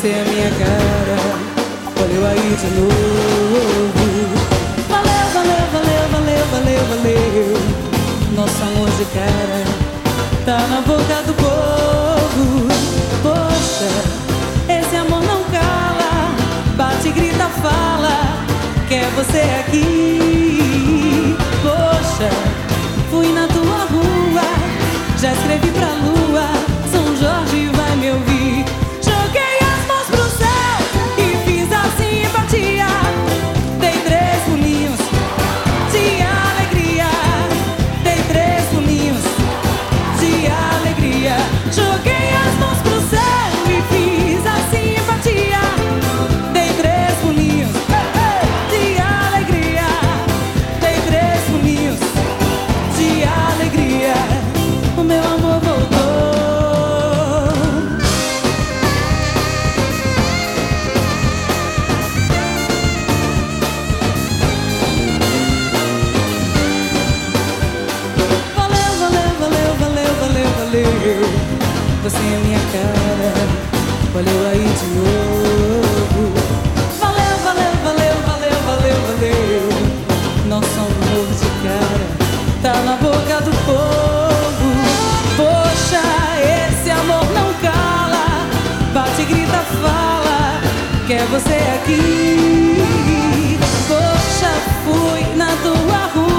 você é a minha cara. Valeu aí de novo. Valeu, valeu, valeu, valeu, valeu, valeu. Nosso amor de cara tá na boca. valeu. Você é minha cara Valeu aí de novo. Valeu, valeu, valeu, valeu, valeu, valeu. Nosso amor de cara Tá na boca do povo. Poxa, esse amor não cala. Bate, grita, fala Quer você aqui? Poxa, fui na tua rua.